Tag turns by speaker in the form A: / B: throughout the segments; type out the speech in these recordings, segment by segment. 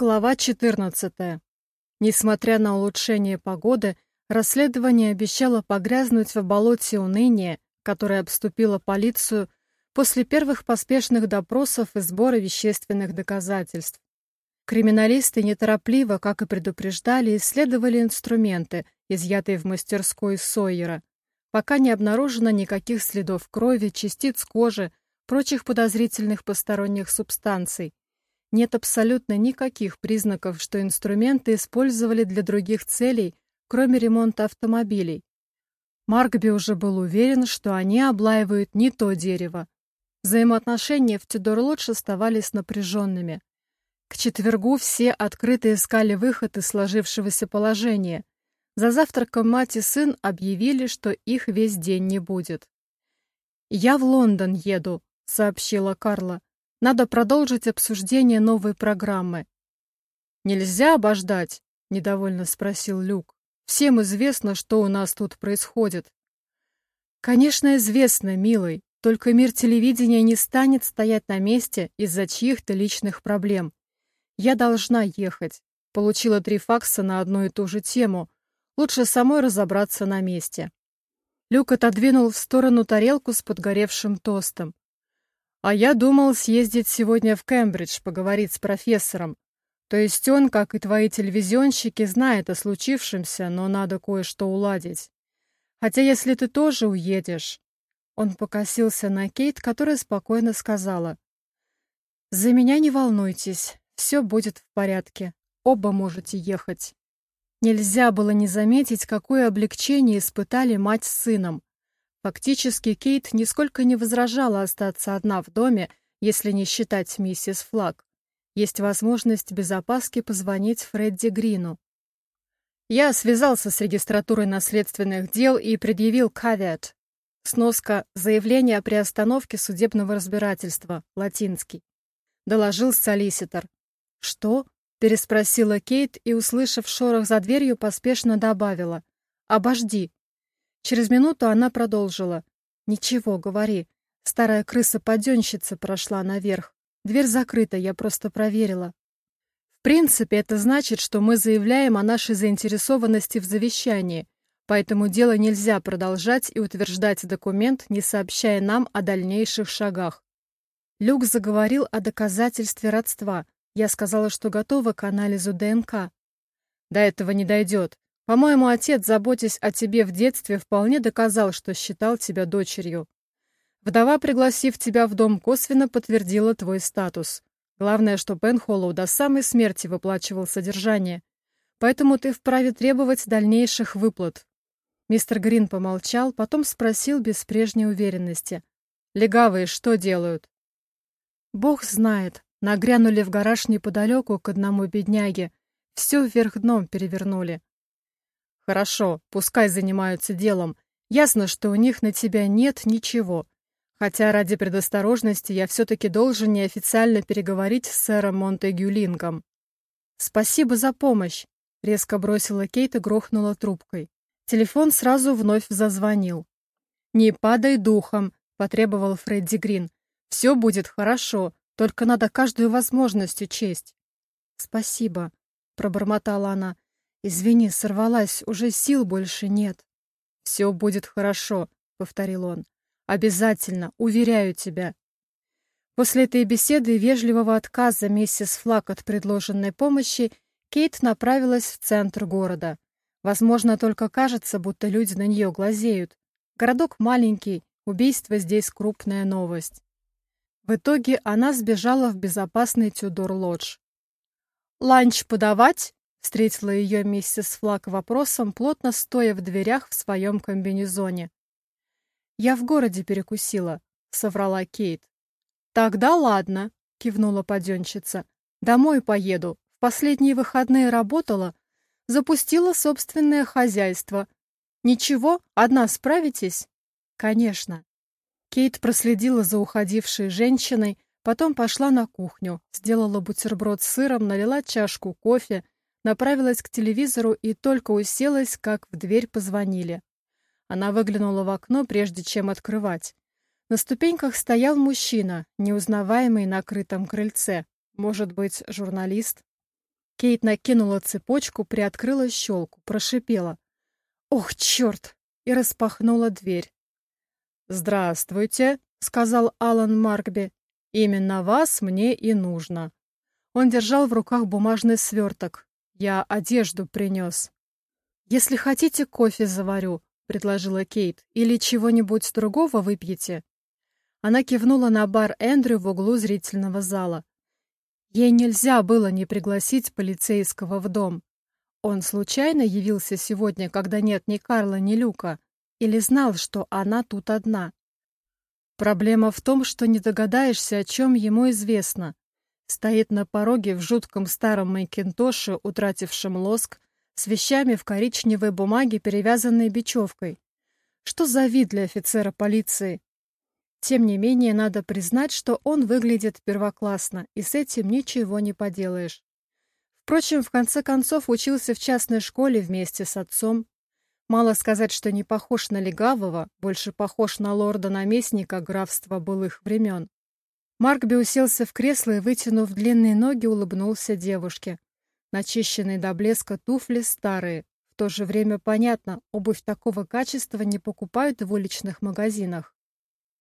A: Глава 14. Несмотря на улучшение погоды, расследование обещало погрязнуть в болоте уныния, которое обступило полицию после первых поспешных допросов и сбора вещественных доказательств. Криминалисты неторопливо, как и предупреждали, исследовали инструменты, изъятые в мастерской Сойера, пока не обнаружено никаких следов крови, частиц кожи, прочих подозрительных посторонних субстанций, нет абсолютно никаких признаков, что инструменты использовали для других целей, кроме ремонта автомобилей. Маркби уже был уверен, что они облаивают не то дерево. Взаимоотношения в Тюдор-Лодж оставались напряженными. К четвергу все открыто искали выход из сложившегося положения. За завтраком мать и сын объявили, что их весь день не будет. «Я в Лондон еду», — сообщила Карла. Надо продолжить обсуждение новой программы. «Нельзя обождать?» — недовольно спросил Люк. «Всем известно, что у нас тут происходит». «Конечно, известно, милый, только мир телевидения не станет стоять на месте из-за чьих-то личных проблем. Я должна ехать. Получила три факса на одну и ту же тему. Лучше самой разобраться на месте». Люк отодвинул в сторону тарелку с подгоревшим тостом. А я думал съездить сегодня в Кембридж, поговорить с профессором. То есть он, как и твои телевизионщики, знает о случившемся, но надо кое-что уладить. Хотя если ты тоже уедешь...» Он покосился на Кейт, которая спокойно сказала. «За меня не волнуйтесь, все будет в порядке. Оба можете ехать». Нельзя было не заметить, какое облегчение испытали мать с сыном. Фактически Кейт нисколько не возражала остаться одна в доме, если не считать миссис Флаг. Есть возможность без опаски позвонить Фредди Грину. Я связался с регистратурой наследственных дел и предъявил кавиат. Сноска «Заявление о приостановке судебного разбирательства», латинский. Доложил солиситор. «Что?» — переспросила Кейт и, услышав шорох за дверью, поспешно добавила. «Обожди, Через минуту она продолжила. «Ничего, говори. Старая крыса-паденщица прошла наверх. Дверь закрыта, я просто проверила». В принципе, это значит, что мы заявляем о нашей заинтересованности в завещании, поэтому дело нельзя продолжать и утверждать документ, не сообщая нам о дальнейших шагах. Люк заговорил о доказательстве родства. Я сказала, что готова к анализу ДНК. До этого не дойдет. По-моему, отец, заботясь о тебе в детстве, вполне доказал, что считал тебя дочерью. Вдова, пригласив тебя в дом, косвенно подтвердила твой статус. Главное, что Пенхоллоу до самой смерти выплачивал содержание. Поэтому ты вправе требовать дальнейших выплат. Мистер Грин помолчал, потом спросил без прежней уверенности. «Легавые что делают?» «Бог знает. Нагрянули в гараж неподалеку к одному бедняге. Все вверх дном перевернули. Хорошо, пускай занимаются делом. Ясно, что у них на тебя нет ничего. Хотя ради предосторожности я все-таки должен неофициально переговорить с сэром Монтегюлингом. «Спасибо за помощь», — резко бросила Кейт и грохнула трубкой. Телефон сразу вновь зазвонил. «Не падай духом», — потребовал Фредди Грин. «Все будет хорошо, только надо каждую возможность учесть». «Спасибо», — пробормотала она. «Извини, сорвалась, уже сил больше нет». «Все будет хорошо», — повторил он. «Обязательно, уверяю тебя». После этой беседы и вежливого отказа миссис Флак от предложенной помощи Кейт направилась в центр города. Возможно, только кажется, будто люди на нее глазеют. Городок маленький, убийство здесь крупная новость. В итоге она сбежала в безопасный Тюдор-Лодж. «Ланч подавать?» Встретила ее миссис Флак вопросом, плотно стоя в дверях в своем комбинезоне. «Я в городе перекусила», — соврала Кейт. «Тогда ладно», — кивнула паденщица. «Домой поеду. В последние выходные работала. Запустила собственное хозяйство. Ничего, одна справитесь?» «Конечно». Кейт проследила за уходившей женщиной, потом пошла на кухню, сделала бутерброд с сыром, налила чашку кофе, направилась к телевизору и только уселась, как в дверь позвонили. Она выглянула в окно, прежде чем открывать. На ступеньках стоял мужчина, неузнаваемый на крытом крыльце. Может быть, журналист? Кейт накинула цепочку, приоткрыла щелку, прошипела. «Ох, черт!» и распахнула дверь. «Здравствуйте», — сказал Алан Маркби. «Именно вас мне и нужно». Он держал в руках бумажный сверток. «Я одежду принес». «Если хотите, кофе заварю», — предложила Кейт. «Или чего-нибудь другого выпьете?» Она кивнула на бар Эндрю в углу зрительного зала. Ей нельзя было не пригласить полицейского в дом. Он случайно явился сегодня, когда нет ни Карла, ни Люка, или знал, что она тут одна? Проблема в том, что не догадаешься, о чем ему известно. Стоит на пороге в жутком старом макинтоше, утратившем лоск, с вещами в коричневой бумаге, перевязанной бечевкой. Что за вид для офицера полиции? Тем не менее, надо признать, что он выглядит первоклассно, и с этим ничего не поделаешь. Впрочем, в конце концов учился в частной школе вместе с отцом. Мало сказать, что не похож на легавого, больше похож на лорда-наместника графства былых времен. Маркби уселся в кресло и, вытянув длинные ноги, улыбнулся девушке. Начищенные до блеска туфли старые. В то же время понятно, обувь такого качества не покупают в уличных магазинах.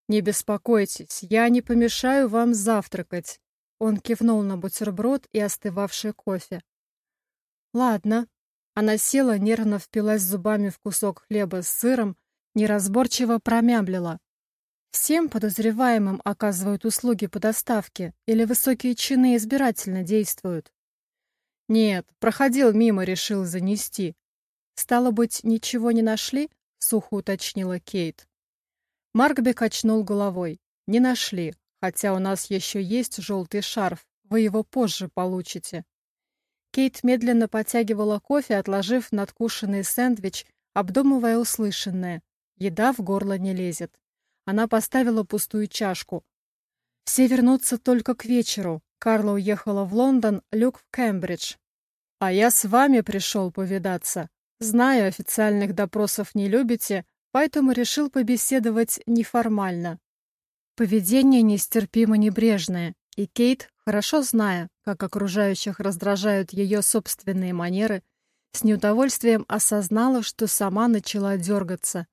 A: «Не беспокойтесь, я не помешаю вам завтракать». Он кивнул на бутерброд и остывавший кофе. «Ладно». Она села, нервно впилась зубами в кусок хлеба с сыром, неразборчиво промямлила. «Всем подозреваемым оказывают услуги по доставке или высокие чины избирательно действуют?» «Нет, проходил мимо, решил занести». «Стало быть, ничего не нашли?» — сухо уточнила Кейт. Маркби качнул головой. «Не нашли, хотя у нас еще есть желтый шарф. Вы его позже получите». Кейт медленно подтягивала кофе, отложив надкушенный сэндвич, обдумывая услышанное. Еда в горло не лезет. Она поставила пустую чашку. Все вернутся только к вечеру. Карла уехала в Лондон, Люк в Кембридж. А я с вами пришел повидаться. Знаю, официальных допросов не любите, поэтому решил побеседовать неформально. Поведение нестерпимо небрежное, и Кейт, хорошо зная, как окружающих раздражают ее собственные манеры, с неудовольствием осознала, что сама начала дергаться.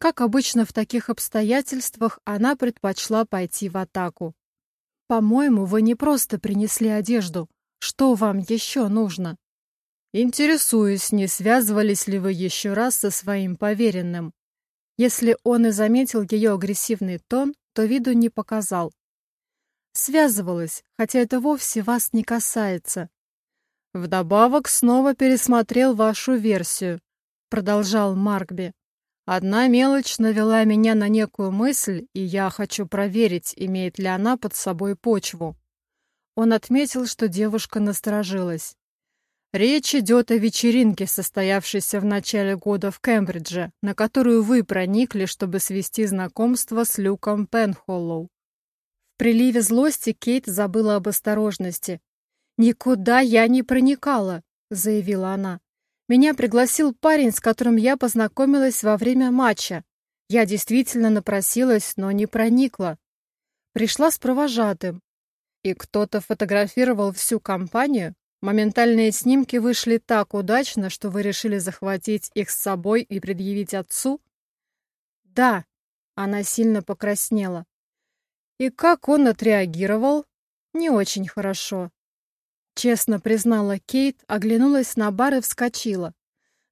A: Как обычно в таких обстоятельствах, она предпочла пойти в атаку. «По-моему, вы не просто принесли одежду. Что вам еще нужно?» «Интересуюсь, не связывались ли вы еще раз со своим поверенным?» Если он и заметил ее агрессивный тон, то виду не показал. Связывалась, хотя это вовсе вас не касается. Вдобавок снова пересмотрел вашу версию, продолжал Маркби. Одна мелочь навела меня на некую мысль, и я хочу проверить, имеет ли она под собой почву. Он отметил, что девушка насторожилась. Речь идет о вечеринке, состоявшейся в начале года в Кембридже, на которую вы проникли, чтобы свести знакомство с Люком Пенхоллоу. В приливе злости Кейт забыла об осторожности. «Никуда я не проникала», — заявила она. «Меня пригласил парень, с которым я познакомилась во время матча. Я действительно напросилась, но не проникла. Пришла с провожатым. И кто-то фотографировал всю компанию?» Моментальные снимки вышли так удачно, что вы решили захватить их с собой и предъявить отцу? Да, она сильно покраснела. И как он отреагировал? Не очень хорошо. Честно признала Кейт, оглянулась на бар и вскочила.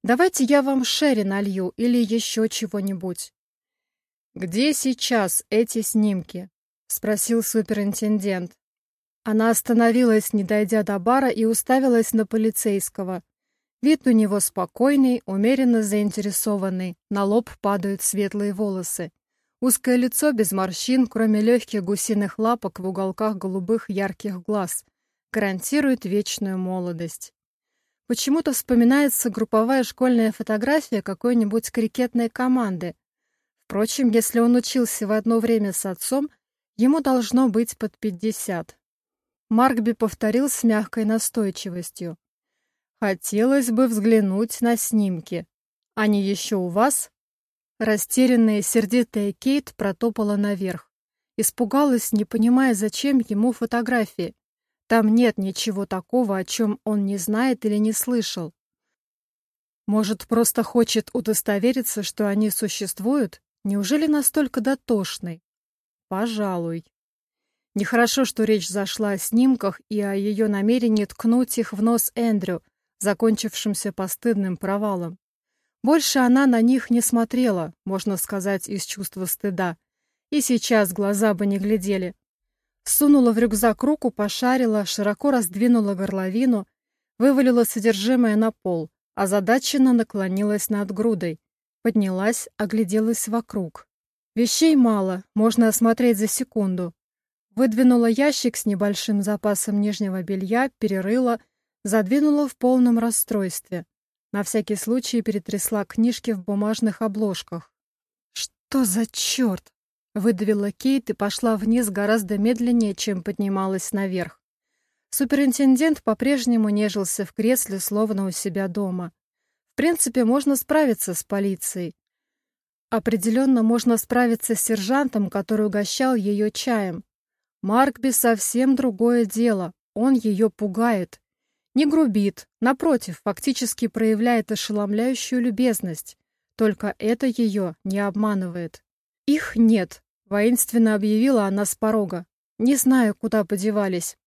A: «Давайте я вам шерри налью или еще чего-нибудь». «Где сейчас эти снимки?» — спросил суперинтендент. Она остановилась, не дойдя до бара, и уставилась на полицейского. Вид у него спокойный, умеренно заинтересованный, на лоб падают светлые волосы. Узкое лицо без морщин, кроме легких гусиных лапок в уголках голубых ярких глаз, гарантирует вечную молодость. Почему-то вспоминается групповая школьная фотография какой-нибудь крикетной команды. Впрочем, если он учился в одно время с отцом, ему должно быть под пятьдесят. Маркби повторил с мягкой настойчивостью. «Хотелось бы взглянуть на снимки. Они еще у вас?» Растерянная, сердитая Кейт протопала наверх. Испугалась, не понимая, зачем ему фотографии. Там нет ничего такого, о чем он не знает или не слышал. Может, просто хочет удостовериться, что они существуют? Неужели настолько дотошный? Пожалуй. Нехорошо, что речь зашла о снимках и о ее намерении ткнуть их в нос Эндрю, закончившимся постыдным провалом. Больше она на них не смотрела, можно сказать, из чувства стыда. И сейчас глаза бы не глядели. Сунула в рюкзак руку, пошарила, широко раздвинула горловину, вывалила содержимое на пол, озадаченно наклонилась над грудой, поднялась, огляделась вокруг. Вещей мало, можно осмотреть за секунду. Выдвинула ящик с небольшим запасом нижнего белья, перерыла, задвинула в полном расстройстве. На всякий случай перетрясла книжки в бумажных обложках. «Что за черт?» — выдавила Кейт и пошла вниз гораздо медленнее, чем поднималась наверх. Суперинтендент по-прежнему нежился в кресле, словно у себя дома. В принципе, можно справиться с полицией. Определенно можно справиться с сержантом, который угощал ее чаем. Маркби совсем другое дело, он ее пугает. Не грубит, напротив, фактически проявляет ошеломляющую любезность. Только это ее не обманывает. «Их нет», — воинственно объявила она с порога. «Не знаю, куда подевались.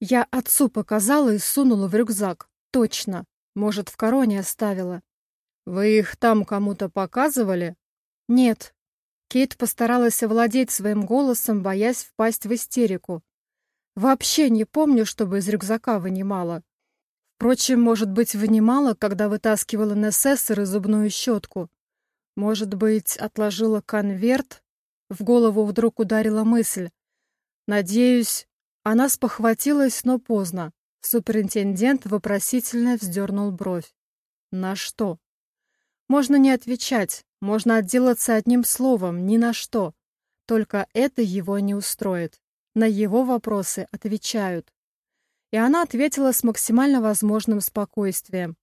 A: Я отцу показала и сунула в рюкзак. Точно. Может, в короне оставила». «Вы их там кому-то показывали?» «Нет». Кейт постаралась овладеть своим голосом, боясь впасть в истерику. «Вообще не помню, чтобы из рюкзака вынимала. Впрочем, может быть, вынимала, когда вытаскивала НССР и зубную щетку. Может быть, отложила конверт? В голову вдруг ударила мысль. Надеюсь, она спохватилась, но поздно. Суперинтендент вопросительно вздернул бровь. На что? Можно не отвечать, можно отделаться одним словом, ни на что. Только это его не устроит. На его вопросы отвечают и она ответила с максимально возможным спокойствием.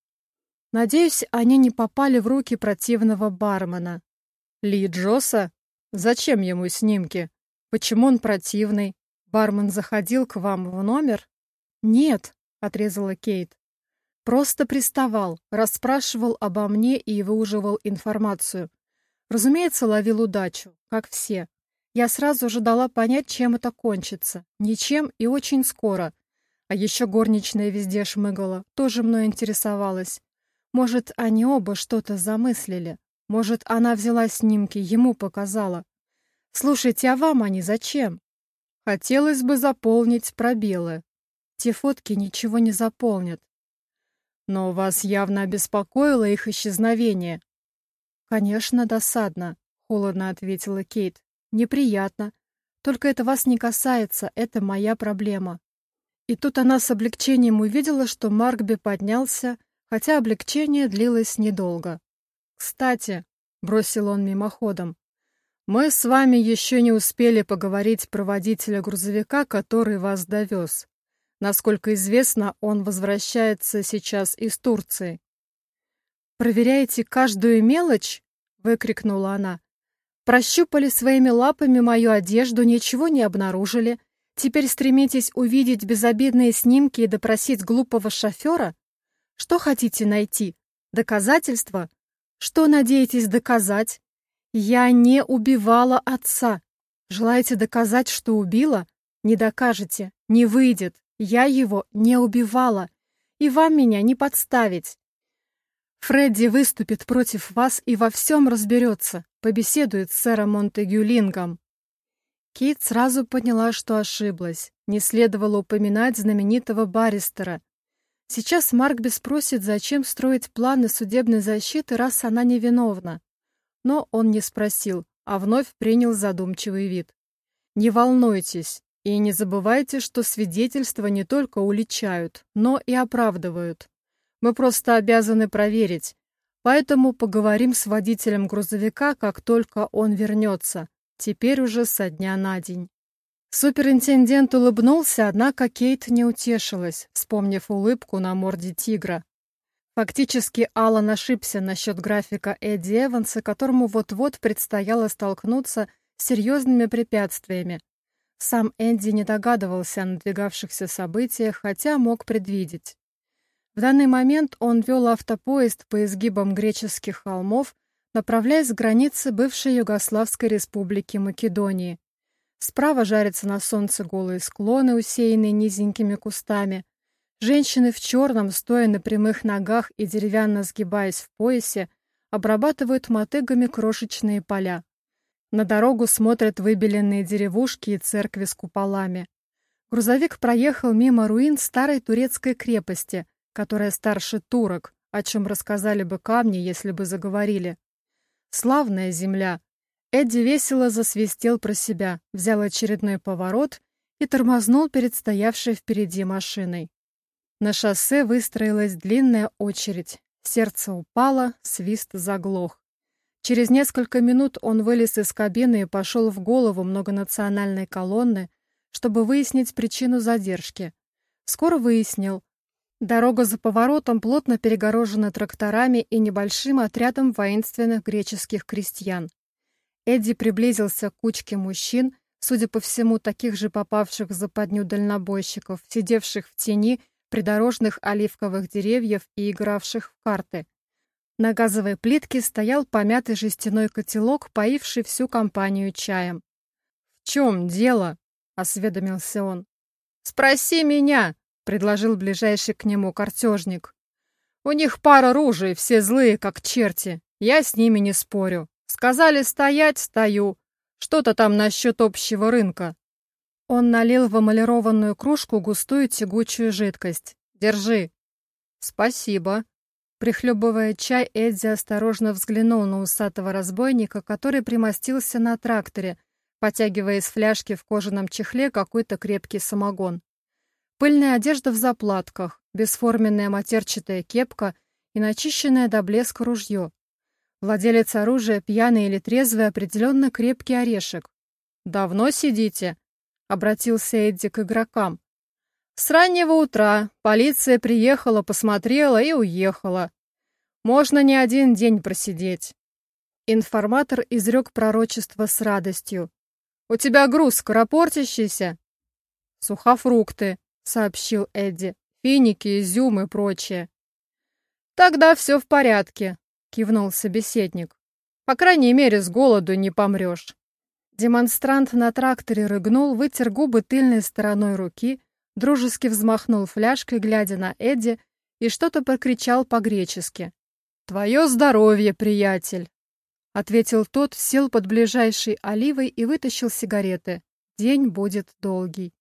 A: Надеюсь, они не попали в руки противного бармена. Ли Джоса? Зачем ему снимки? Почему он противный? Бармен заходил к вам в номер? Нет, отрезала Кейт. Просто приставал, расспрашивал обо мне и выуживал информацию. Разумеется, ловил удачу, как все. Я сразу же дала понять, чем это кончится. Ничем и очень скоро. А еще горничная везде шмыгала, тоже мной интересовалась. Может, они оба что-то замыслили. Может, она взяла снимки, ему показала. Слушайте, а вам они зачем? Хотелось бы заполнить пробелы. Те фотки ничего не заполнят. Но вас явно обеспокоило их исчезновение. Конечно, досадно, холодно ответила Кейт. Неприятно. Только это вас не касается, это моя проблема. И тут она с облегчением увидела, что Маркби поднялся, хотя облегчение длилось недолго. «Кстати», — бросил он мимоходом, — «мы с вами еще не успели поговорить про водителя грузовика, который вас довез. Насколько известно, он возвращается сейчас из Турции». «Проверяете каждую мелочь?» — выкрикнула она. «Прощупали своими лапами мою одежду, ничего не обнаружили». Теперь стремитесь увидеть безобидные снимки и допросить глупого шофера? Что хотите найти? Доказательства? Что надеетесь доказать? Я не убивала отца. Желаете доказать, что убила? Не докажете, не выйдет. Я его не убивала. И вам меня не подставить. Фредди выступит против вас и во всем разберется, побеседует с сэром Монтегюлингом. Кейт сразу поняла, что ошиблась. Не следовало упоминать знаменитого баристера. Сейчас Маркби спросит, зачем строить планы судебной защиты, раз она невиновна. Но он не спросил, а вновь принял задумчивый вид. «Не волнуйтесь и не забывайте, что свидетельства не только уличают, но и оправдывают. Мы просто обязаны проверить, поэтому поговорим с водителем грузовика, как только он вернется. Теперь уже со дня на день. Суперинтендент улыбнулся, однако Кейт не утешилась, вспомнив улыбку на морде тигра. Фактически Аллан ошибся насчет графика Эдди Эванса, которому вот-вот предстояло столкнуться с серьезными препятствиями. Сам Энди не догадывался о надвигавшихся событиях, хотя мог предвидеть. В данный момент он вел автопоезд по изгибам греческих холмов, направляясь к границе бывшей Югославской республики Македонии. Справа жарятся на солнце голые склоны, усеянные низенькими кустами. Женщины в черном, стоя на прямых ногах и деревянно сгибаясь в поясе, обрабатывают мотыгами крошечные поля. На дорогу смотрят выбеленные деревушки и церкви с куполами. Грузовик проехал мимо руин старой турецкой крепости, которая старше турок, о чем рассказали бы камни, если бы заговорили. Славная земля, Эдди весело засвистел про себя, взял очередной поворот и тормознул перед стоявшей впереди машиной. На шоссе выстроилась длинная очередь. Сердце упало, свист заглох. Через несколько минут он вылез из кабины и пошел в голову многонациональной колонны, чтобы выяснить причину задержки. Скоро выяснил. Дорога за поворотом плотно перегорожена тракторами и небольшим отрядом воинственных греческих крестьян. Эдди приблизился к кучке мужчин, судя по всему, таких же попавших в западню дальнобойщиков, сидевших в тени придорожных оливковых деревьев и игравших в карты. На газовой плитке стоял помятый жестяной котелок, поивший всю компанию чаем. «В чем дело?» — осведомился он. «Спроси меня!» — предложил ближайший к нему картежник. «У них пара ружей, все злые, как черти. Я с ними не спорю. Сказали стоять, стою. Что-то там насчет общего рынка. Он налил в эмалированную кружку густую тягучую жидкость. Держи. Спасибо. Прихлебывая чай, Эдди осторожно взглянул на усатого разбойника, который примостился на тракторе, потягивая из фляжки в кожаном чехле какой-то крепкий самогон. Пыльная одежда в заплатках, бесформенная матерчатая кепка и начищенное до блеска ружье. Владелец оружия, пьяный или трезвый, определенно крепкий орешек. «Давно сидите?» — обратился Эдди к игрокам. «С раннего утра. Полиция приехала, посмотрела и уехала. Можно не один день просидеть». Информатор изрек пророчество с радостью. «У тебя груз скоропортящийся?» «Сухофрукты», — сообщил Эдди. «Финики, изюм и прочее». «Тогда все в порядке. — кивнул собеседник. «По крайней мере, с голоду не помрешь». Демонстрант на тракторе рыгнул, вытер губы тыльной стороной руки, дружески взмахнул фляжкой, глядя на Эдди, и что-то прокричал по-гречески. «Твое здоровье, приятель!» Ответил тот, сел под ближайшей оливой и вытащил сигареты. День будет долгий.